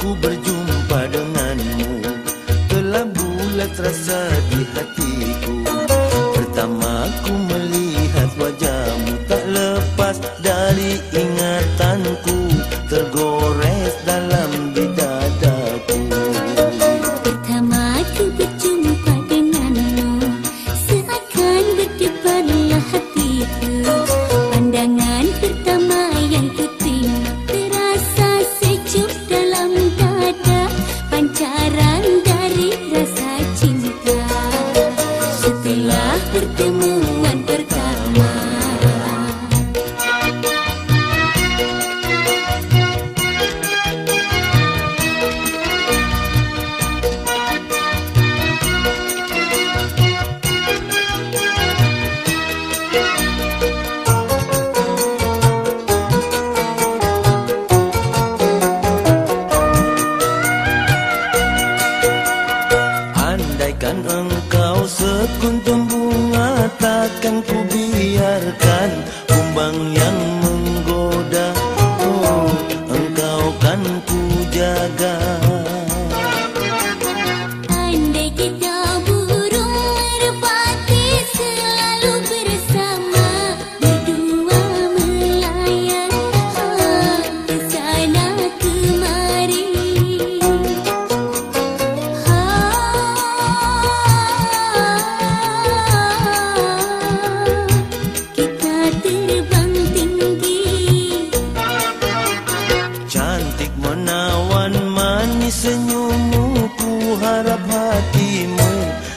Ku berjumpa denganmu. Telah bulat rasa di hatiku. Pertama ku melihat wajahmu Tak lepas dari ingatanku. Tergores dalam bidadaku Pertama ku berjumpa denganmu. Seakan berdebarlah hatiku Andaikan engkau sekuntum bunga Takkan ku biarkan kumbang yang menggoda hatimu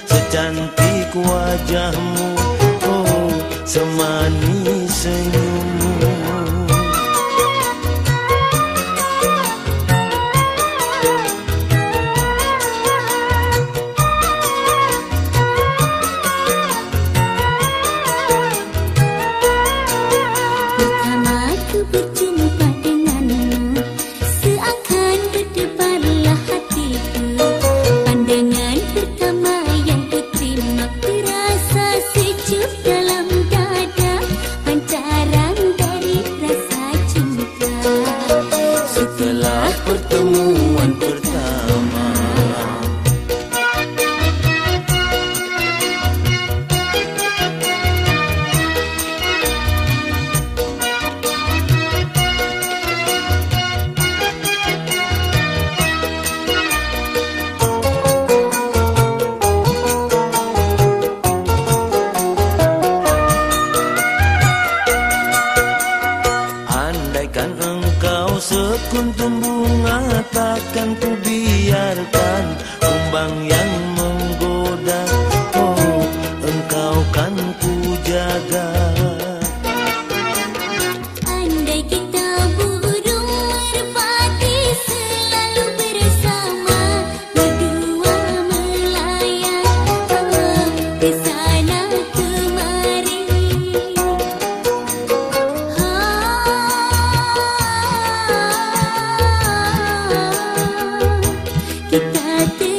secantik wajahmu. Oh, semanis senyummu engkau sekuntum bunga Takkan ku biarkan. Kumbang yang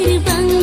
Vẫn